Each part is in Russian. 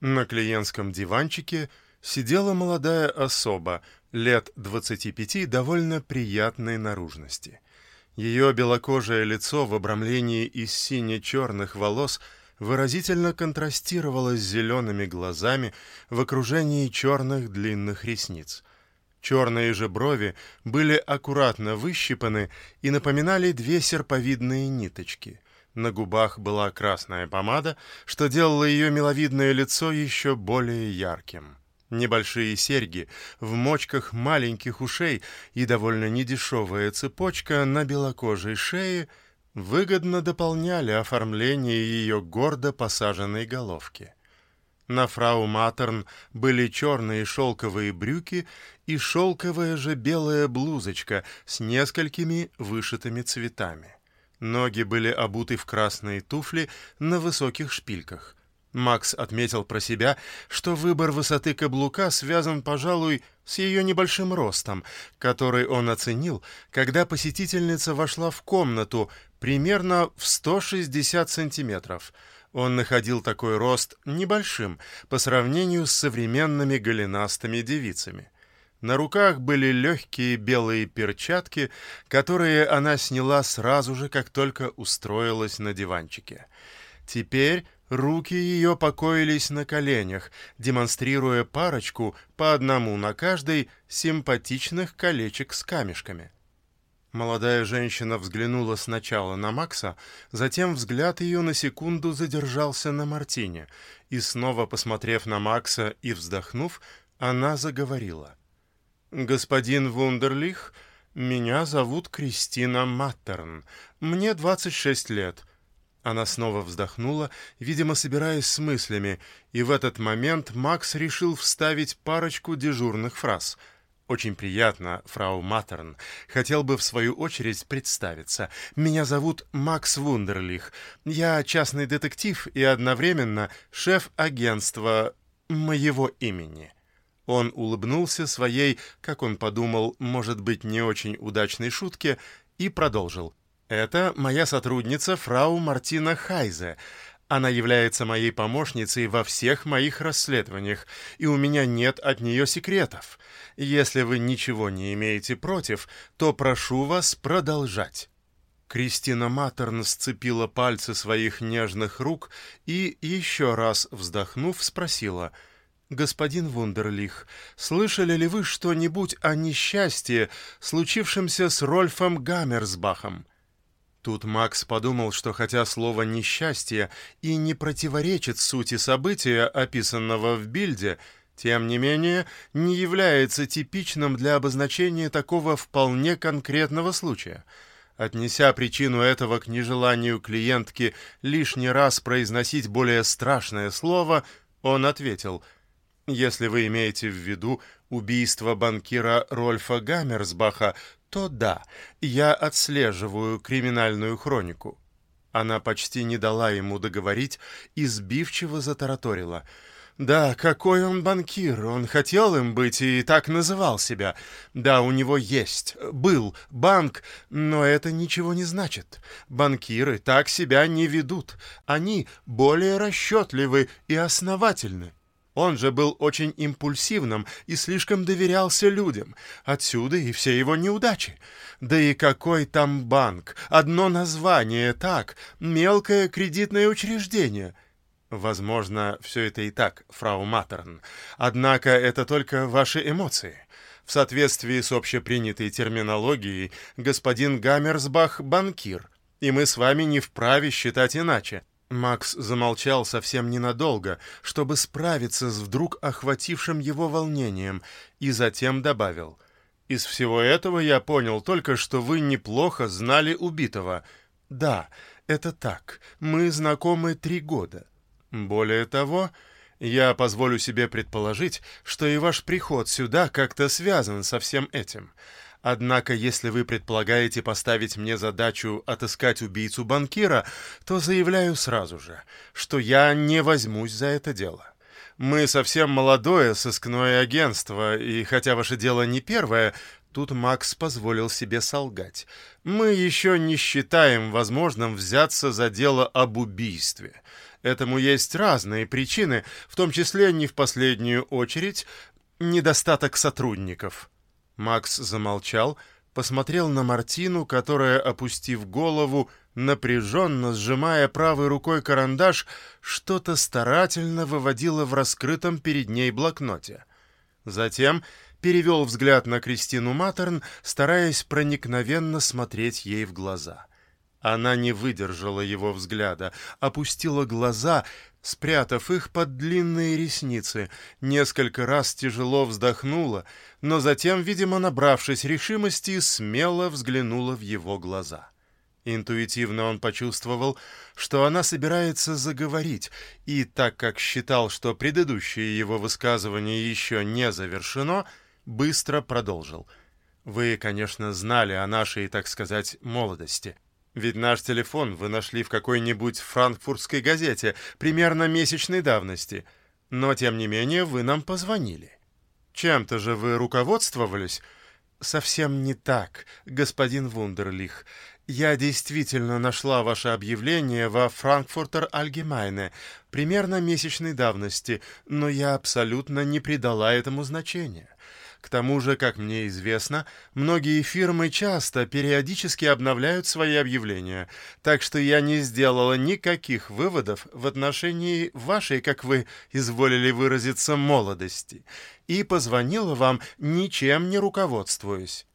На клиентском диванчике сидела молодая особа, лет 25, довольно приятной наружности. Ее белокожее лицо в обрамлении из сине-черных волос выразительно контрастировало с зелеными глазами в окружении черных длинных ресниц. Черные же брови были аккуратно выщипаны и напоминали две серповидные ниточки. На губах была красная помада, что делало ее миловидное лицо еще более ярким. Небольшие серьги в мочках маленьких ушей и довольно недешевая цепочка на белокожей шее выгодно дополняли оформление ее гордо посаженной головки. На фрау Матерн были черные шелковые брюки и шелковая же белая блузочка с несколькими вышитыми цветами. Ноги были обуты в красные туфли на высоких шпильках. Макс отметил про себя, что выбор высоты каблука связан, пожалуй, с ее небольшим ростом, который он оценил, когда посетительница вошла в комнату примерно в 160 сантиметров. Он находил такой рост небольшим по сравнению с современными голенастыми девицами. На руках были легкие белые перчатки, которые она сняла сразу же, как только устроилась на диванчике. Теперь Руки ее покоились на коленях, демонстрируя парочку, по одному на каждой, симпатичных колечек с камешками. Молодая женщина взглянула сначала на Макса, затем взгляд ее на секунду задержался на Мартине, и снова, посмотрев на Макса и вздохнув, она заговорила. «Господин Вундерлих, меня зовут Кристина Маттерн. Мне 26 лет. Она снова вздохнула, видимо, собираясь с мыслями, и в этот момент Макс решил вставить парочку дежурных фраз. «Очень приятно, фрау Маттерн. Хотел бы, в свою очередь, представиться. Меня зовут Макс Вундерлих. Я частный детектив и одновременно шеф агентства моего имени». Он улыбнулся своей, как он подумал, может быть, не очень удачной шутке, и продолжил. Это моя сотрудница фрау Мартина Хайзе. Она является моей помощницей во всех моих расследованиях, и у меня нет от нее секретов. Если вы ничего не имеете против, то прошу вас продолжать». Кристина Матерн сцепила пальцы своих нежных рук и, еще раз вздохнув, спросила, «Господин Вундерлих, слышали ли вы что-нибудь о несчастье, случившемся с Рольфом Гаммерсбахом?» Тут Макс подумал, что хотя слово «несчастье» и не противоречит сути события, описанного в Бильде, тем не менее не является типичным для обозначения такого вполне конкретного случая. Отнеся причину этого к нежеланию клиентки лишний раз произносить более страшное слово, он ответил – если вы имеете в виду убийство банкира Рольфа Гаммерсбаха, то да, я отслеживаю криминальную хронику». Она почти не дала ему договорить и сбивчиво затараторила. «Да, какой он банкир, он хотел им быть и так называл себя. Да, у него есть, был банк, но это ничего не значит. Банкиры так себя не ведут, они более расчетливы и основательны». Он же был очень импульсивным и слишком доверялся людям. Отсюда и все его неудачи. Да и какой там банк? Одно название, так, мелкое кредитное учреждение. Возможно, все это и так, фрау Матерн. Однако это только ваши эмоции. В соответствии с общепринятой терминологией, господин Гаммерсбах — банкир, и мы с вами не вправе считать иначе. Макс замолчал совсем ненадолго, чтобы справиться с вдруг охватившим его волнением, и затем добавил. «Из всего этого я понял только, что вы неплохо знали убитого. Да, это так, мы знакомы три года. Более того, я позволю себе предположить, что и ваш приход сюда как-то связан со всем этим». Однако, если вы предполагаете поставить мне задачу отыскать убийцу банкира, то заявляю сразу же, что я не возьмусь за это дело. Мы совсем молодое сыскное агентство, и хотя ваше дело не первое, тут Макс позволил себе солгать. Мы еще не считаем возможным взяться за дело об убийстве. Этому есть разные причины, в том числе не в последнюю очередь недостаток сотрудников. Макс замолчал, посмотрел на Мартину, которая, опустив голову, напряженно сжимая правой рукой карандаш, что-то старательно выводила в раскрытом перед ней блокноте. Затем перевел взгляд на Кристину Матерн, стараясь проникновенно смотреть ей в глаза. Она не выдержала его взгляда, опустила глаза, спрятав их под длинные ресницы, несколько раз тяжело вздохнула, но затем, видимо, набравшись решимости, смело взглянула в его глаза. Интуитивно он почувствовал, что она собирается заговорить, и так как считал, что предыдущее его высказывание еще не завершено, быстро продолжил. «Вы, конечно, знали о нашей, так сказать, молодости. Ведь наш телефон вы нашли в какой-нибудь франкфуртской газете примерно месячной давности, но, тем не менее, вы нам позвонили. Чем-то же вы руководствовались?» «Совсем не так, господин Вундерлих. Я действительно нашла ваше объявление во Франкфуртер Allgemeine примерно месячной давности, но я абсолютно не придала этому значения. К тому же, как мне известно, многие фирмы часто периодически обновляют свои объявления, так что я не сделала никаких выводов в отношении вашей, как вы изволили выразиться, молодости, и позвонила вам, ничем не руководствуясь.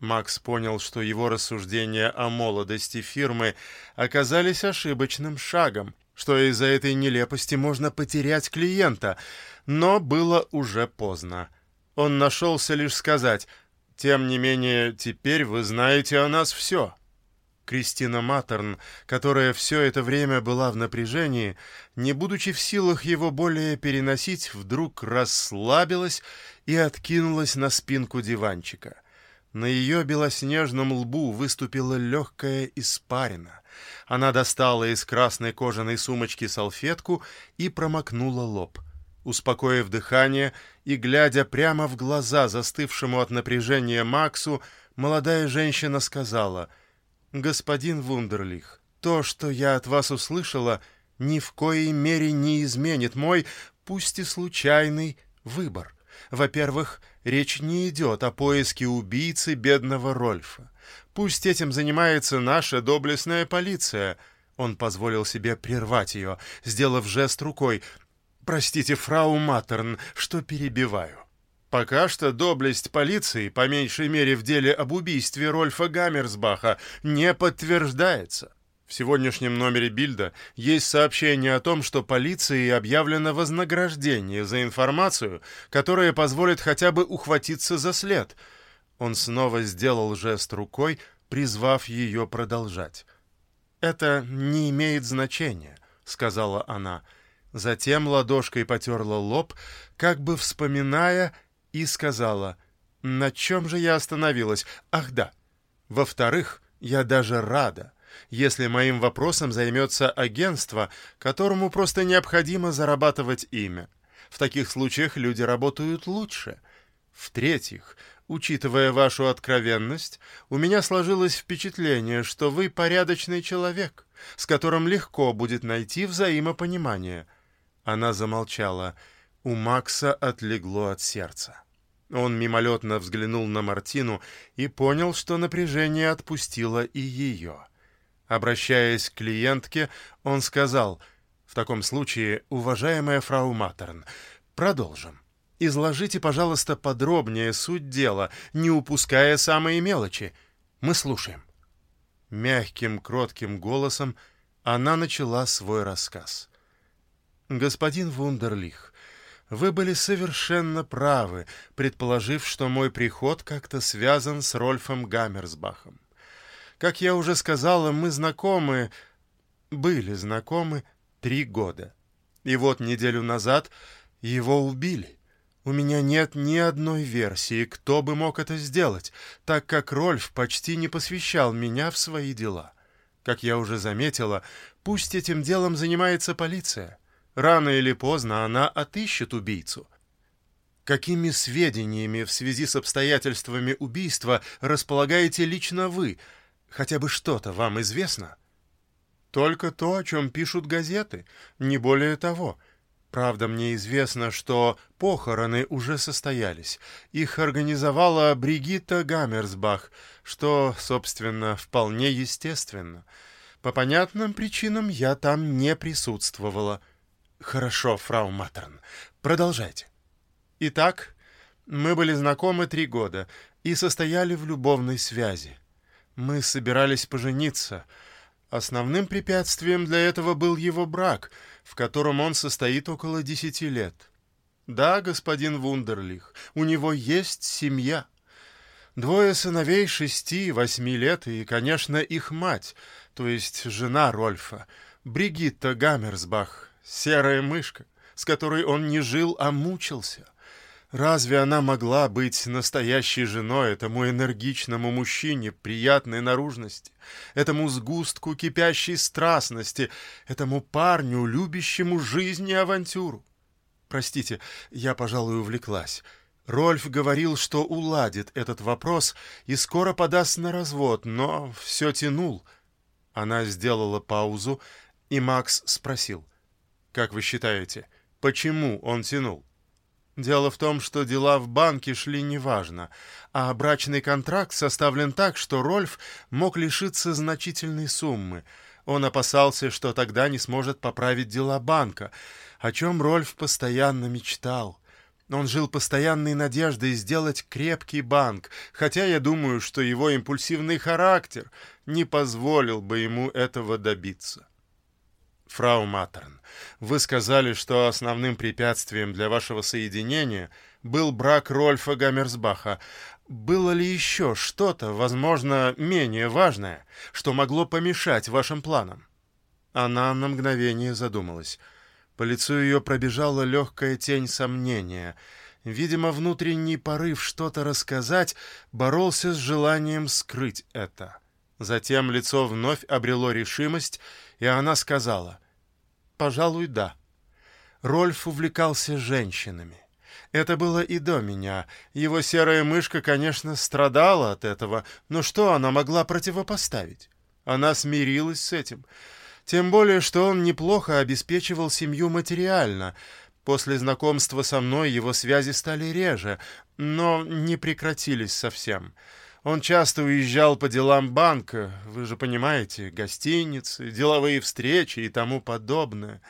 Макс понял, что его рассуждения о молодости фирмы оказались ошибочным шагом, что из-за этой нелепости можно потерять клиента, но было уже поздно. Он нашелся лишь сказать, «Тем не менее, теперь вы знаете о нас все». Кристина Матерн, которая все это время была в напряжении, не будучи в силах его более переносить, вдруг расслабилась и откинулась на спинку диванчика — на ее белоснежном лбу выступила легкая испарина. Она достала из красной кожаной сумочки салфетку и промокнула лоб. Успокоив дыхание и глядя прямо в глаза застывшему от напряжения Максу, молодая женщина сказала, «Господин Вундерлих, то, что я от вас услышала, ни в коей мере не изменит мой, пусть и случайный, выбор. Во-первых, речь не идет о поиске убийцы бедного Рольфа. Пусть этим занимается наша доблестная полиция. Он позволил себе прервать ее, сделав жест рукой. «Простите, фрау Матерн, что перебиваю». Пока что доблесть полиции, по меньшей мере в деле об убийстве Рольфа Гаммерсбаха, не подтверждается. В сегодняшнем номере Бильда есть сообщение о том, что полиции объявлено вознаграждение за информацию, которая позволит хотя бы ухватиться за след. Он снова сделал жест рукой, призвав ее продолжать. «Это не имеет значения», — сказала она. Затем ладошкой потерла лоб, как бы вспоминая, и сказала, «На чем же я остановилась? Ах да! Во-вторых, я даже рада» если моим вопросом займется агентство, которому просто необходимо зарабатывать имя. В таких случаях люди работают лучше. В-третьих, учитывая вашу откровенность, у меня сложилось впечатление, что вы порядочный человек, с которым легко будет найти взаимопонимание. Она замолчала. У Макса отлегло от сердца. Он мимолетно взглянул на Мартину и понял, что напряжение отпустило и ее. Обращаясь к клиентке, он сказал, «В таком случае, уважаемая фрау Матерн, продолжим. Изложите, пожалуйста, подробнее суть дела, не упуская самые мелочи. Мы слушаем». Мягким, кротким голосом она начала свой рассказ. «Господин Вундерлих, вы были совершенно правы, предположив, что мой приход как-то связан с Рольфом Гаммерсбахом. Как я уже сказала, мы знакомы, были знакомы три года. И вот неделю назад его убили. У меня нет ни одной версии, кто бы мог это сделать, так как Рольф почти не посвящал меня в свои дела. Как я уже заметила, пусть этим делом занимается полиция. Рано или поздно она отыщет убийцу. Какими сведениями в связи с обстоятельствами убийства располагаете лично вы — Хотя бы что-то вам известно?» Только то, о чем пишут газеты, не более того. Правда, мне известно, что похороны уже состоялись. Их организовала Бригитта Гаммерсбах, что, собственно, вполне естественно. По понятным причинам я там не присутствовала. Хорошо, фрау Матерн, продолжайте. Итак, мы были знакомы три года и состояли в любовной связи. Мы собирались пожениться — Основным препятствием для этого был его брак, в котором он состоит около десяти лет. Да, господин Вундерлих, у него есть семья. Двое сыновей шести и восьми лет и, конечно, их мать, то есть жена Рольфа, Бригитта Гаммерсбах, серая мышка, с которой он не жил, а мучился — Разве она могла быть настоящей женой этому энергичному мужчине приятной наружности, этому сгустку кипящей страстности, этому парню, любящему жизнь и авантюру? Простите, я, пожалуй, увлеклась. Рольф говорил, что уладит этот вопрос и скоро подаст на развод, но все тянул. Она сделала паузу, и Макс спросил. «Как вы считаете, почему он тянул?» Дело в том, что дела в банке шли неважно, а брачный контракт составлен так, что Рольф мог лишиться значительной суммы. Он опасался, что тогда не сможет поправить дела банка, о чем Рольф постоянно мечтал. Он жил постоянной надеждой сделать крепкий банк, хотя я думаю, что его импульсивный характер не позволил бы ему этого добиться. Фрау Матерн, вы сказали, что основным препятствием для вашего соединения был брак Рольфа Гаммерсбаха. Было ли еще что-то, возможно, менее важное, что могло помешать вашим планам? Она на мгновение задумалась. По лицу ее пробежала легкая тень сомнения. Видимо, внутренний порыв что-то рассказать боролся с желанием скрыть это. Затем лицо вновь обрело решимость, и она сказала, «Пожалуй, да». Рольф увлекался женщинами. Это было и до меня. Его серая мышка, конечно, страдала от этого, но что она могла противопоставить? Она смирилась с этим. Тем более, что он неплохо обеспечивал семью материально. После знакомства со мной его связи стали реже, но не прекратились совсем. Он часто уезжал по делам банка, вы же понимаете, гостиницы, деловые встречи и тому подобное.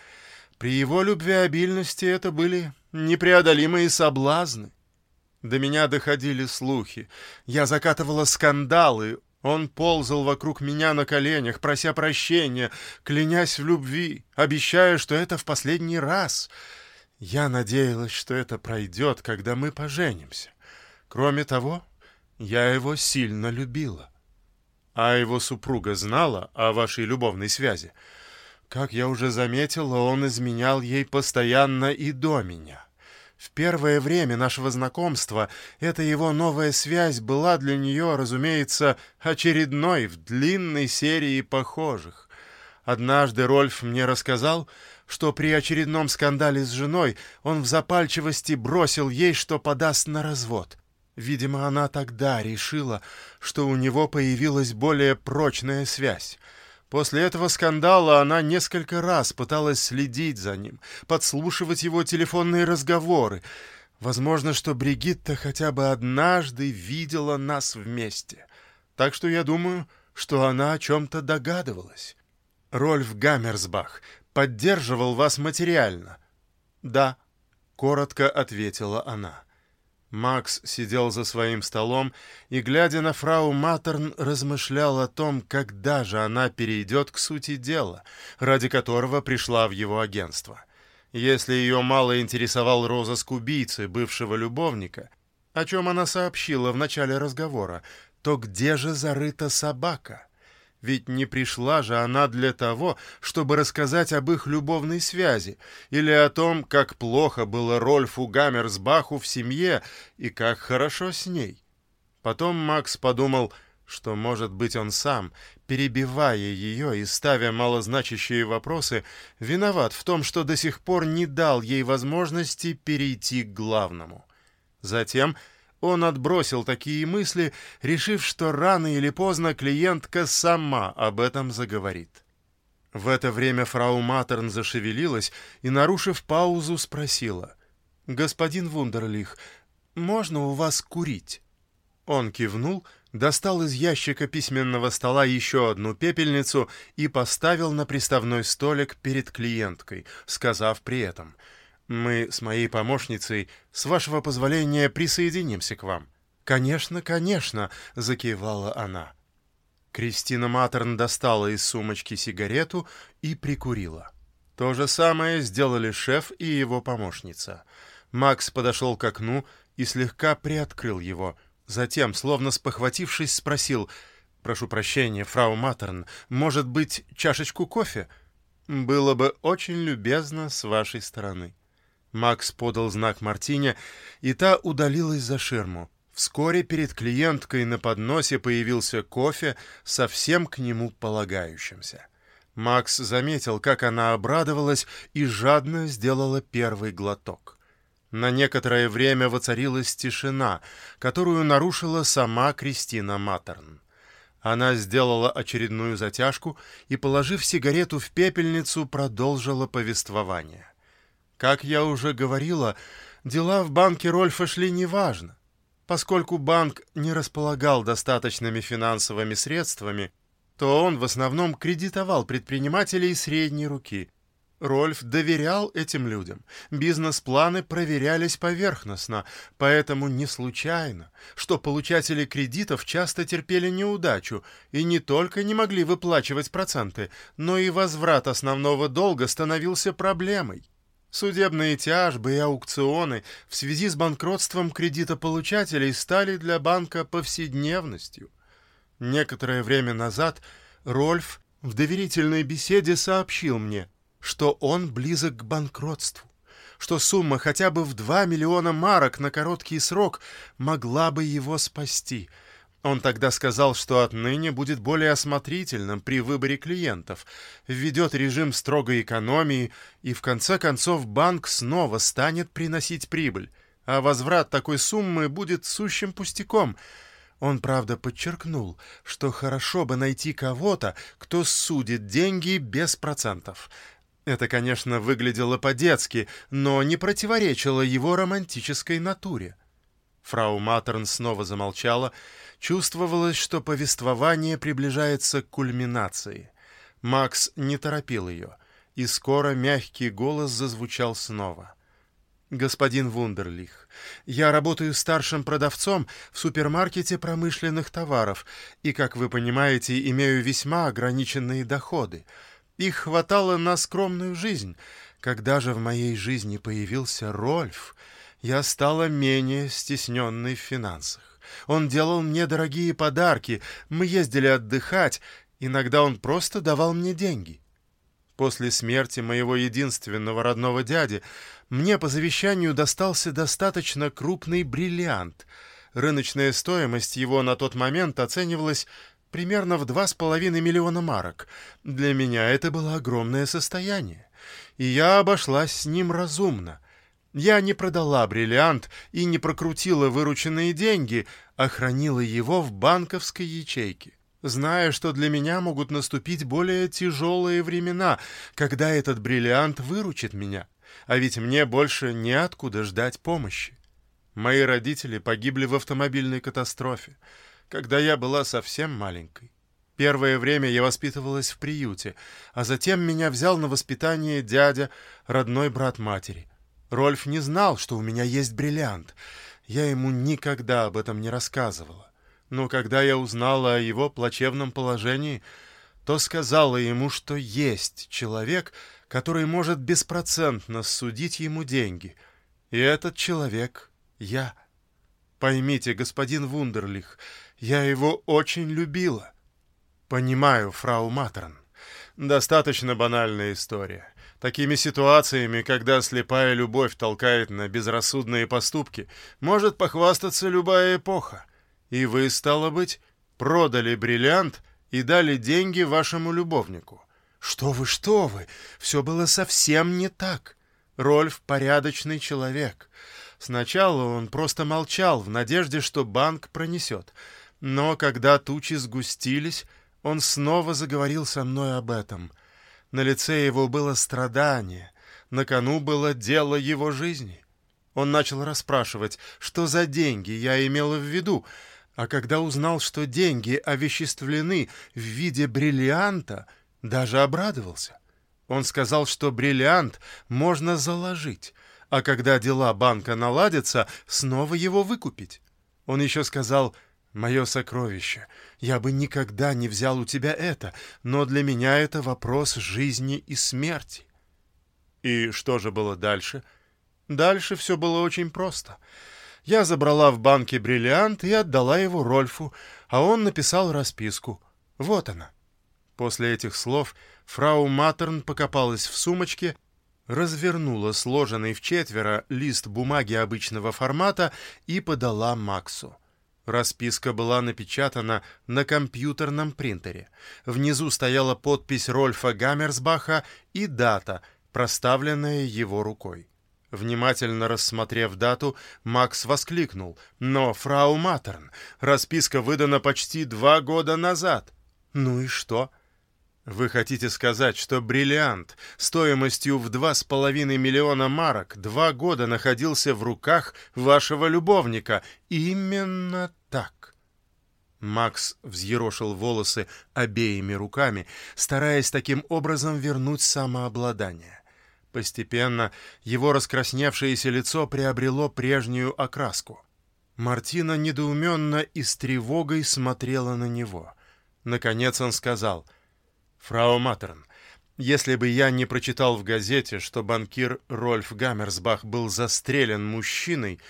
При его любвеобильности это были непреодолимые соблазны. До меня доходили слухи. Я закатывала скандалы. Он ползал вокруг меня на коленях, прося прощения, клянясь в любви, обещая, что это в последний раз. Я надеялась, что это пройдет, когда мы поженимся. Кроме того, я его сильно любила. А его супруга знала о вашей любовной связи. Как я уже заметила, он изменял ей постоянно и до меня. В первое время нашего знакомства эта его новая связь была для нее, разумеется, очередной в длинной серии похожих. Однажды Рольф мне рассказал, что при очередном скандале с женой он в запальчивости бросил ей, что подаст на развод. Видимо, она тогда решила, что у него появилась более прочная связь. После этого скандала она несколько раз пыталась следить за ним, подслушивать его телефонные разговоры. Возможно, что Бригитта хотя бы однажды видела нас вместе. Так что я думаю, что она о чем-то догадывалась. Рольф Гаммерсбах поддерживал вас материально. «Да», — коротко ответила она. Макс сидел за своим столом и, глядя на фрау Матерн, размышлял о том, когда же она перейдет к сути дела, ради которого пришла в его агентство. Если ее мало интересовал розыск убийцы, бывшего любовника, о чем она сообщила в начале разговора, то где же зарыта собака? Ведь не пришла же она для того, чтобы рассказать об их любовной связи или о том, как плохо было Рольфу Гаммерсбаху в семье и как хорошо с ней. Потом Макс подумал, что, может быть, он сам, перебивая ее и ставя малозначащие вопросы, виноват в том, что до сих пор не дал ей возможности перейти к главному. Затем он отбросил такие мысли, решив, что рано или поздно клиентка сама об этом заговорит. В это время фрау Матерн зашевелилась и, нарушив паузу, спросила. «Господин Вундерлих, можно у вас курить?» Он кивнул, достал из ящика письменного стола еще одну пепельницу и поставил на приставной столик перед клиенткой, сказав при этом «Мы с моей помощницей, с вашего позволения, присоединимся к вам». «Конечно, конечно», — закивала она. Кристина Матерн достала из сумочки сигарету и прикурила. То же самое сделали шеф и его помощница. Макс подошел к окну и слегка приоткрыл его. Затем, словно спохватившись, спросил «Прошу прощения, фрау Матерн, может быть, чашечку кофе?» «Было бы очень любезно с вашей стороны». Макс подал знак Мартине, и та удалилась за ширму. Вскоре перед клиенткой на подносе появился кофе, совсем к нему полагающимся. Макс заметил, как она обрадовалась и жадно сделала первый глоток. На некоторое время воцарилась тишина, которую нарушила сама Кристина Матерн. Она сделала очередную затяжку и, положив сигарету в пепельницу, продолжила повествование. Как я уже говорила, дела в банке Рольфа шли неважно. Поскольку банк не располагал достаточными финансовыми средствами, то он в основном кредитовал предпринимателей средней руки. Рольф доверял этим людям. Бизнес-планы проверялись поверхностно, поэтому не случайно, что получатели кредитов часто терпели неудачу и не только не могли выплачивать проценты, но и возврат основного долга становился проблемой. Судебные тяжбы и аукционы в связи с банкротством кредитополучателей стали для банка повседневностью. Некоторое время назад Рольф в доверительной беседе сообщил мне, что он близок к банкротству, что сумма хотя бы в 2 миллиона марок на короткий срок могла бы его спасти — он тогда сказал, что отныне будет более осмотрительным при выборе клиентов, введет режим строгой экономии, и в конце концов банк снова станет приносить прибыль, а возврат такой суммы будет сущим пустяком. Он, правда, подчеркнул, что хорошо бы найти кого-то, кто судит деньги без процентов. Это, конечно, выглядело по-детски, но не противоречило его романтической натуре. Фрау Матерн снова замолчала, Чувствовалось, что повествование приближается к кульминации. Макс не торопил ее, и скоро мягкий голос зазвучал снова. «Господин Вундерлих, я работаю старшим продавцом в супермаркете промышленных товаров и, как вы понимаете, имею весьма ограниченные доходы. Их хватало на скромную жизнь. Когда же в моей жизни появился Рольф, я стала менее стесненной в финансах. Он делал мне дорогие подарки, мы ездили отдыхать, иногда он просто давал мне деньги. После смерти моего единственного родного дяди мне по завещанию достался достаточно крупный бриллиант. Рыночная стоимость его на тот момент оценивалась примерно в два с половиной миллиона марок. Для меня это было огромное состояние, и я обошлась с ним разумно — я не продала бриллиант и не прокрутила вырученные деньги, а хранила его в банковской ячейке, зная, что для меня могут наступить более тяжелые времена, когда этот бриллиант выручит меня, а ведь мне больше неоткуда ждать помощи. Мои родители погибли в автомобильной катастрофе, когда я была совсем маленькой. Первое время я воспитывалась в приюте, а затем меня взял на воспитание дядя, родной брат матери. Рольф не знал, что у меня есть бриллиант. Я ему никогда об этом не рассказывала. Но когда я узнала о его плачевном положении, то сказала ему, что есть человек, который может беспроцентно судить ему деньги. И этот человек — я. Поймите, господин Вундерлих, я его очень любила. Понимаю, фрау Матрон. Достаточно банальная история. Такими ситуациями, когда слепая любовь толкает на безрассудные поступки, может похвастаться любая эпоха. И вы, стало быть, продали бриллиант и дали деньги вашему любовнику. Что вы, что вы, все было совсем не так. Рольф — порядочный человек. Сначала он просто молчал в надежде, что банк пронесет. Но когда тучи сгустились, он снова заговорил со мной об этом — На лице его было страдание, на кону было дело его жизни. Он начал расспрашивать, что за деньги я имела в виду, а когда узнал, что деньги овеществлены в виде бриллианта, даже обрадовался. Он сказал, что бриллиант можно заложить, а когда дела банка наладятся, снова его выкупить. Он еще сказал «Мое сокровище, я бы никогда не взял у тебя это, но для меня это вопрос жизни и смерти». И что же было дальше? Дальше все было очень просто. Я забрала в банке бриллиант и отдала его Рольфу, а он написал расписку. Вот она. После этих слов фрау Матерн покопалась в сумочке, развернула сложенный в четверо лист бумаги обычного формата и подала Максу. Расписка была напечатана на компьютерном принтере. Внизу стояла подпись Рольфа Гаммерсбаха и дата, проставленная его рукой. Внимательно рассмотрев дату, Макс воскликнул. «Но, фрау Матерн, расписка выдана почти два года назад». «Ну и что?» Вы хотите сказать, что бриллиант стоимостью в два с половиной миллиона марок два года находился в руках вашего любовника? Именно так. Макс взъерошил волосы обеими руками, стараясь таким образом вернуть самообладание. Постепенно его раскрасневшееся лицо приобрело прежнюю окраску. Мартина недоуменно и с тревогой смотрела на него. Наконец он сказал — «Фрау Матерн, если бы я не прочитал в газете, что банкир Рольф Гаммерсбах был застрелен мужчиной,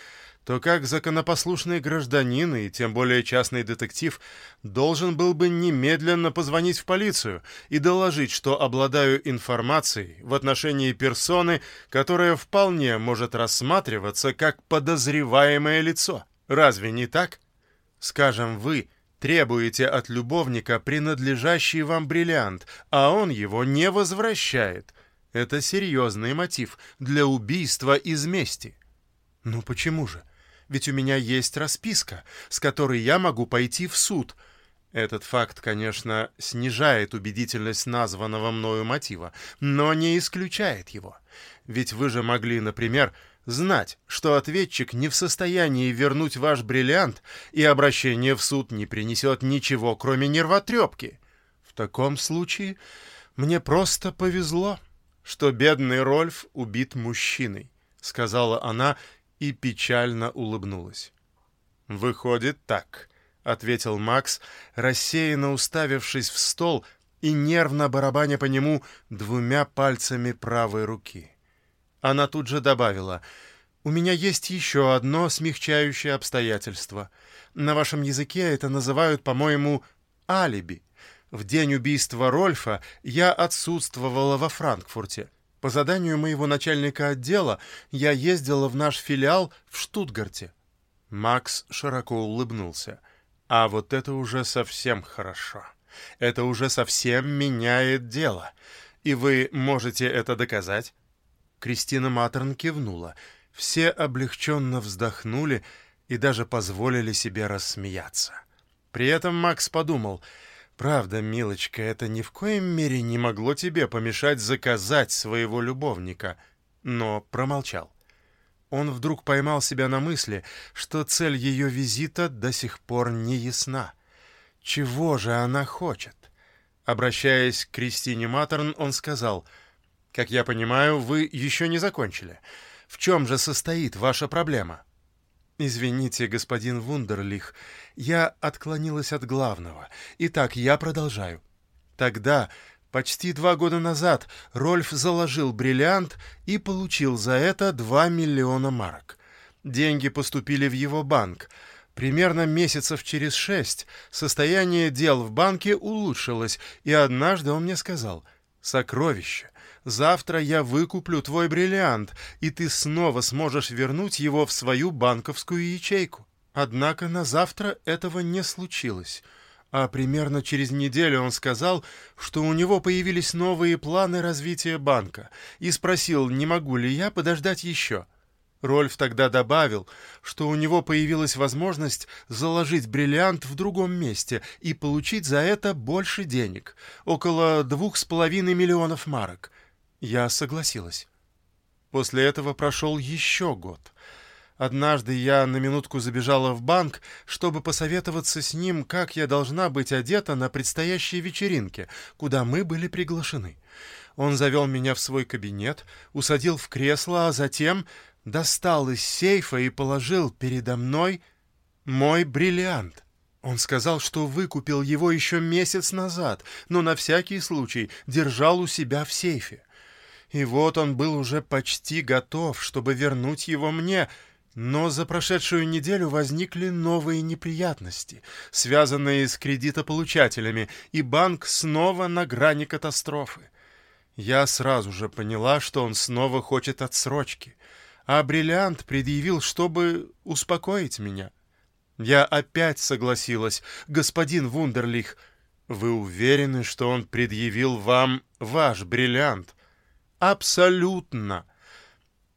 то как законопослушный гражданин и тем более частный детектив должен был бы немедленно позвонить в полицию и доложить, что обладаю информацией в отношении персоны, которая вполне может рассматриваться как подозреваемое лицо. Разве не так? Скажем, вы — Требуете от любовника принадлежащий вам бриллиант, а он его не возвращает. Это серьезный мотив для убийства из мести. Ну почему же? Ведь у меня есть расписка, с которой я могу пойти в суд. Этот факт, конечно, снижает убедительность названного мною мотива, но не исключает его. Ведь вы же могли, например, знать, что ответчик не в состоянии вернуть ваш бриллиант, и обращение в суд не принесет ничего, кроме нервотрепки. В таком случае мне просто повезло, что бедный Рольф убит мужчиной, — сказала она и печально улыбнулась. «Выходит так», — ответил Макс, рассеянно уставившись в стол и нервно барабаня по нему двумя пальцами правой руки. Она тут же добавила, «У меня есть еще одно смягчающее обстоятельство. На вашем языке это называют, по-моему, алиби. В день убийства Рольфа я отсутствовала во Франкфурте. По заданию моего начальника отдела я ездила в наш филиал в Штутгарте». Макс широко улыбнулся. «А вот это уже совсем хорошо. Это уже совсем меняет дело. И вы можете это доказать?» Кристина Матерн кивнула. Все облегченно вздохнули и даже позволили себе рассмеяться. При этом Макс подумал, «Правда, милочка, это ни в коем мере не могло тебе помешать заказать своего любовника», но промолчал. Он вдруг поймал себя на мысли, что цель ее визита до сих пор не ясна. Чего же она хочет? Обращаясь к Кристине Матерн, он сказал — как я понимаю, вы еще не закончили. В чем же состоит ваша проблема? Извините, господин Вундерлих, я отклонилась от главного. Итак, я продолжаю. Тогда, почти два года назад, Рольф заложил бриллиант и получил за это 2 миллиона марок. Деньги поступили в его банк. Примерно месяцев через шесть состояние дел в банке улучшилось, и однажды он мне сказал «Сокровище, Завтра я выкуплю твой бриллиант, и ты снова сможешь вернуть его в свою банковскую ячейку. Однако на завтра этого не случилось. А примерно через неделю он сказал, что у него появились новые планы развития банка, и спросил, не могу ли я подождать еще. Рольф тогда добавил, что у него появилась возможность заложить бриллиант в другом месте и получить за это больше денег, около двух с половиной миллионов марок. Я согласилась. После этого прошел еще год. Однажды я на минутку забежала в банк, чтобы посоветоваться с ним, как я должна быть одета на предстоящей вечеринке, куда мы были приглашены. Он завел меня в свой кабинет, усадил в кресло, а затем достал из сейфа и положил передо мной мой бриллиант. Он сказал, что выкупил его еще месяц назад, но на всякий случай держал у себя в сейфе. И вот он был уже почти готов, чтобы вернуть его мне, но за прошедшую неделю возникли новые неприятности, связанные с кредитополучателями, и банк снова на грани катастрофы. Я сразу же поняла, что он снова хочет отсрочки — а бриллиант предъявил, чтобы успокоить меня. Я опять согласилась. Господин Вундерлих, вы уверены, что он предъявил вам ваш бриллиант? Абсолютно.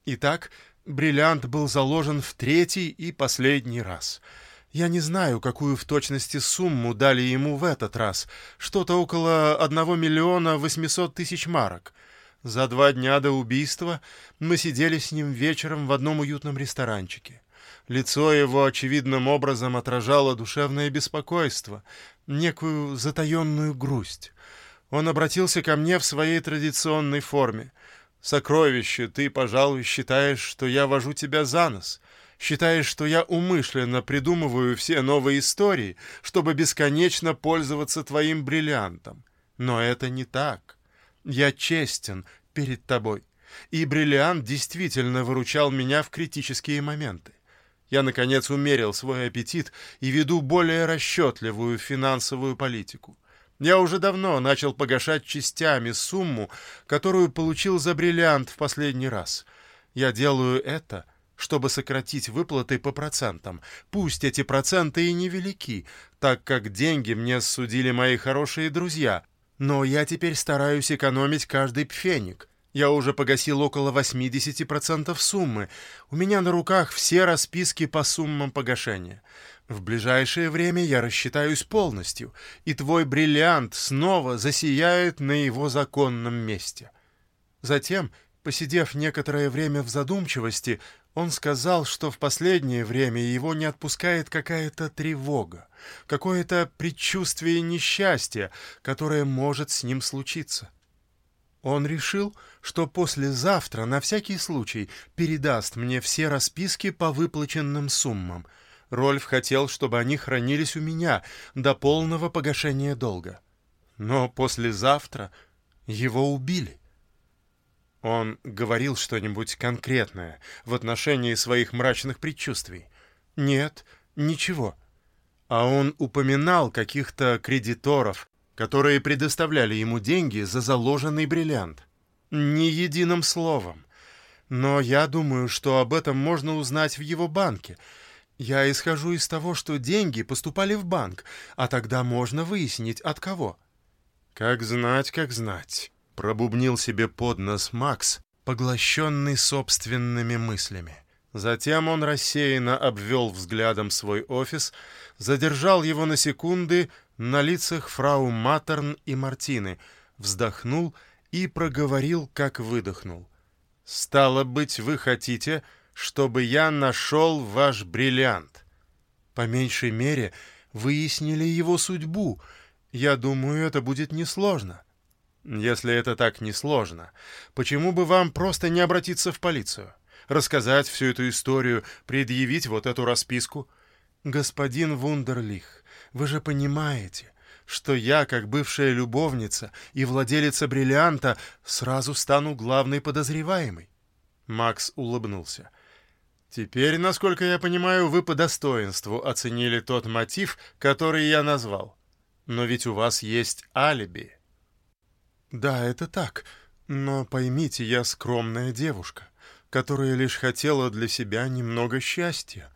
Итак, бриллиант был заложен в третий и последний раз. Я не знаю, какую в точности сумму дали ему в этот раз. Что-то около одного миллиона восьмисот тысяч марок. За два дня до убийства мы сидели с ним вечером в одном уютном ресторанчике. Лицо его очевидным образом отражало душевное беспокойство, некую затаенную грусть. Он обратился ко мне в своей традиционной форме. «Сокровище, ты, пожалуй, считаешь, что я вожу тебя за нос, считаешь, что я умышленно придумываю все новые истории, чтобы бесконечно пользоваться твоим бриллиантом. Но это не так. Я честен перед тобой, и бриллиант действительно выручал меня в критические моменты. Я, наконец, умерил свой аппетит и веду более расчетливую финансовую политику. Я уже давно начал погашать частями сумму, которую получил за бриллиант в последний раз. Я делаю это, чтобы сократить выплаты по процентам. Пусть эти проценты и невелики, так как деньги мне судили мои хорошие друзья, но я теперь стараюсь экономить каждый пфеник. Я уже погасил около 80% суммы. У меня на руках все расписки по суммам погашения. В ближайшее время я рассчитаюсь полностью, и твой бриллиант снова засияет на его законном месте. Затем, посидев некоторое время в задумчивости, он сказал, что в последнее время его не отпускает какая-то тревога, какое-то предчувствие несчастья, которое может с ним случиться. Он решил, что послезавтра на всякий случай передаст мне все расписки по выплаченным суммам. Рольф хотел, чтобы они хранились у меня до полного погашения долга. Но послезавтра его убили. Он говорил что-нибудь конкретное в отношении своих мрачных предчувствий? Нет, ничего. А он упоминал каких-то кредиторов, которые предоставляли ему деньги за заложенный бриллиант. Ни единым словом. Но я думаю, что об этом можно узнать в его банке. Я исхожу из того, что деньги поступали в банк, а тогда можно выяснить, от кого. Как знать, как знать. Пробубнил себе под нос Макс, поглощенный собственными мыслями. Затем он рассеянно обвел взглядом свой офис, задержал его на секунды на лицах фрау Матерн и Мартины, вздохнул и проговорил, как выдохнул. «Стало быть, вы хотите, чтобы я нашел ваш бриллиант? По меньшей мере, выяснили его судьбу. Я думаю, это будет несложно». Если это так несложно, почему бы вам просто не обратиться в полицию? Рассказать всю эту историю, предъявить вот эту расписку? Господин Вундерлих, вы же понимаете, что я, как бывшая любовница и владелица бриллианта, сразу стану главной подозреваемой. Макс улыбнулся. Теперь, насколько я понимаю, вы по достоинству оценили тот мотив, который я назвал. Но ведь у вас есть алиби. «Да, это так. Но поймите, я скромная девушка, которая лишь хотела для себя немного счастья.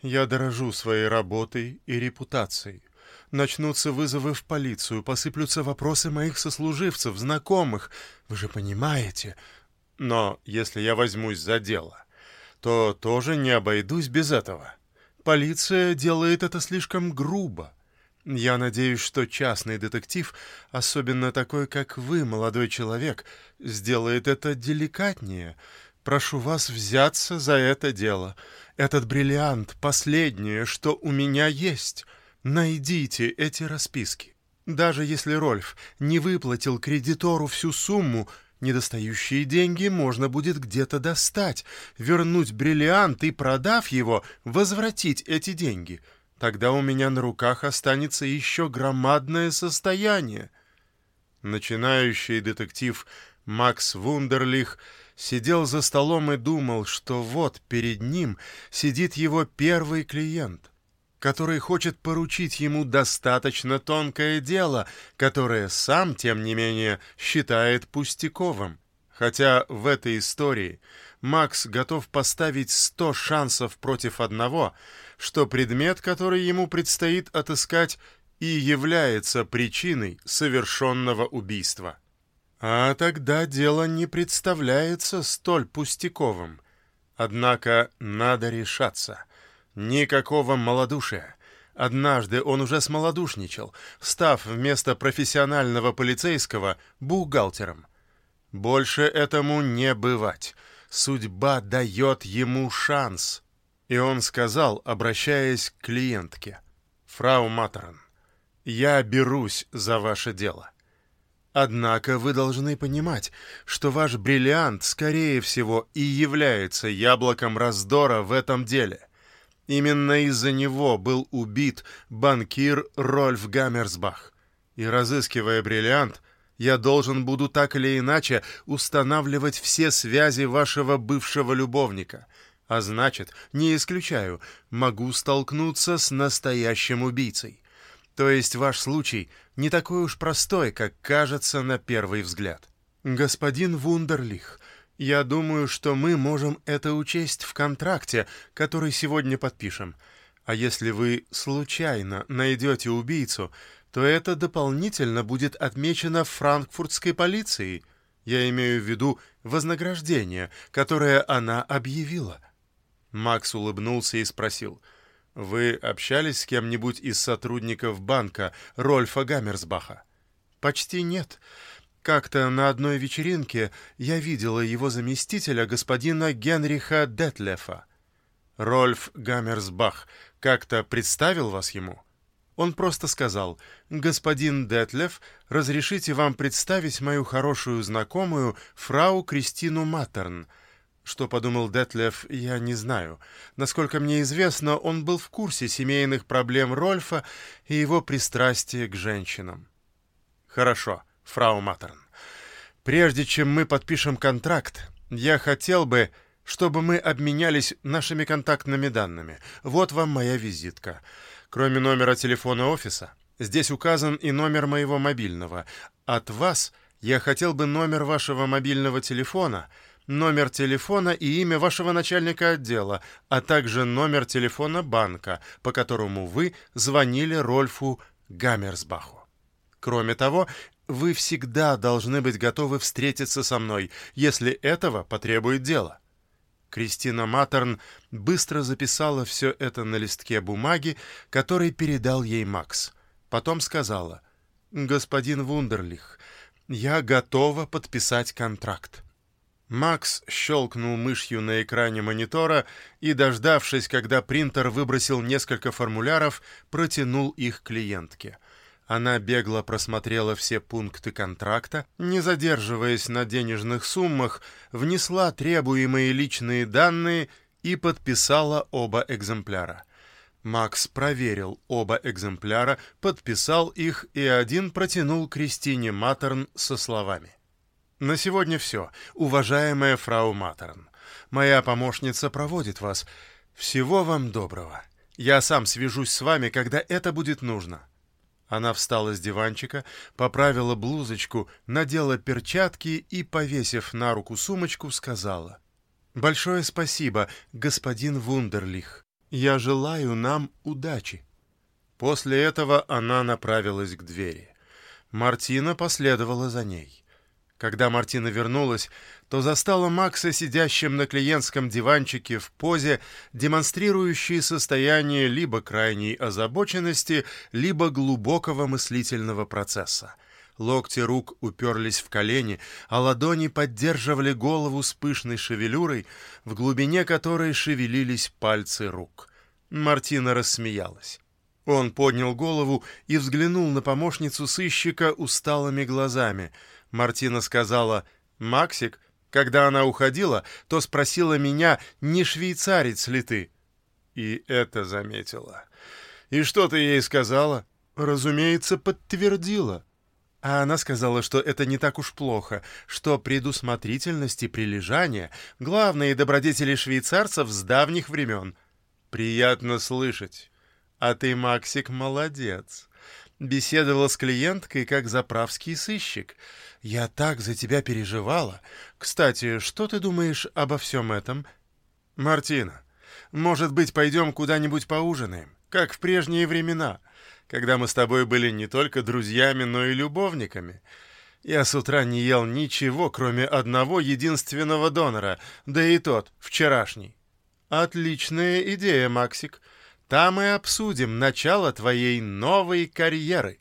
Я дорожу своей работой и репутацией. Начнутся вызовы в полицию, посыплются вопросы моих сослуживцев, знакомых. Вы же понимаете. Но если я возьмусь за дело, то тоже не обойдусь без этого. Полиция делает это слишком грубо. Я надеюсь, что частный детектив, особенно такой, как вы, молодой человек, сделает это деликатнее. Прошу вас взяться за это дело. Этот бриллиант — последнее, что у меня есть. Найдите эти расписки. Даже если Рольф не выплатил кредитору всю сумму, недостающие деньги можно будет где-то достать, вернуть бриллиант и, продав его, возвратить эти деньги — Тогда у меня на руках останется еще громадное состояние. Начинающий детектив Макс Вундерлих сидел за столом и думал, что вот перед ним сидит его первый клиент, который хочет поручить ему достаточно тонкое дело, которое сам, тем не менее, считает пустяковым. Хотя в этой истории Макс готов поставить сто шансов против одного — что предмет, который ему предстоит отыскать, и является причиной совершенного убийства. А тогда дело не представляется столь пустяковым. Однако надо решаться. Никакого малодушия. Однажды он уже смолодушничал, став вместо профессионального полицейского бухгалтером. Больше этому не бывать. Судьба дает ему шанс. И он сказал, обращаясь к клиентке, «Фрау Матерн, я берусь за ваше дело. Однако вы должны понимать, что ваш бриллиант, скорее всего, и является яблоком раздора в этом деле. Именно из-за него был убит банкир Рольф Гаммерсбах. И разыскивая бриллиант, я должен буду так или иначе устанавливать все связи вашего бывшего любовника — а значит, не исключаю, могу столкнуться с настоящим убийцей. То есть ваш случай не такой уж простой, как кажется на первый взгляд. Господин Вундерлих, я думаю, что мы можем это учесть в контракте, который сегодня подпишем. А если вы случайно найдете убийцу, то это дополнительно будет отмечено франкфуртской полицией. Я имею в виду вознаграждение, которое она объявила. Макс улыбнулся и спросил. «Вы общались с кем-нибудь из сотрудников банка Рольфа Гаммерсбаха?» «Почти нет. Как-то на одной вечеринке я видела его заместителя, господина Генриха Детлефа. Рольф Гаммерсбах как-то представил вас ему?» Он просто сказал, «Господин Детлев, разрешите вам представить мою хорошую знакомую, фрау Кристину Маттерн». Что подумал Детлев, я не знаю. Насколько мне известно, он был в курсе семейных проблем Рольфа и его пристрастия к женщинам. Хорошо, фрау Матерн. Прежде чем мы подпишем контракт, я хотел бы, чтобы мы обменялись нашими контактными данными. Вот вам моя визитка. Кроме номера телефона офиса, здесь указан и номер моего мобильного. От вас я хотел бы номер вашего мобильного телефона — номер телефона и имя вашего начальника отдела, а также номер телефона банка, по которому вы звонили Рольфу Гаммерсбаху. Кроме того, вы всегда должны быть готовы встретиться со мной, если этого потребует дело. Кристина Матерн быстро записала все это на листке бумаги, который передал ей Макс. Потом сказала, «Господин Вундерлих, я готова подписать контракт». Макс щелкнул мышью на экране монитора и, дождавшись, когда принтер выбросил несколько формуляров, протянул их клиентке. Она бегло просмотрела все пункты контракта, не задерживаясь на денежных суммах, внесла требуемые личные данные и подписала оба экземпляра. Макс проверил оба экземпляра, подписал их и один протянул Кристине Матерн со словами — на сегодня все, уважаемая фрау Матерн. Моя помощница проводит вас. Всего вам доброго. Я сам свяжусь с вами, когда это будет нужно». Она встала с диванчика, поправила блузочку, надела перчатки и, повесив на руку сумочку, сказала. «Большое спасибо, господин Вундерлих. Я желаю нам удачи». После этого она направилась к двери. Мартина последовала за ней. Когда Мартина вернулась, то застала Макса сидящим на клиентском диванчике в позе, демонстрирующей состояние либо крайней озабоченности, либо глубокого мыслительного процесса. Локти рук уперлись в колени, а ладони поддерживали голову с пышной шевелюрой, в глубине которой шевелились пальцы рук. Мартина рассмеялась. Он поднял голову и взглянул на помощницу сыщика усталыми глазами — Мартина сказала «Максик». Когда она уходила, то спросила меня, не швейцарец ли ты. И это заметила. И что ты ей сказала? Разумеется, подтвердила. А она сказала, что это не так уж плохо, что предусмотрительность и прилежание — главные добродетели швейцарцев с давних времен. Приятно слышать. А ты, Максик, молодец. Беседовала с клиенткой, как заправский сыщик — я так за тебя переживала. Кстати, что ты думаешь обо всем этом? Мартина, может быть, пойдем куда-нибудь поужинаем, как в прежние времена, когда мы с тобой были не только друзьями, но и любовниками. Я с утра не ел ничего, кроме одного единственного донора, да и тот, вчерашний. Отличная идея, Максик. Там и обсудим начало твоей новой карьеры.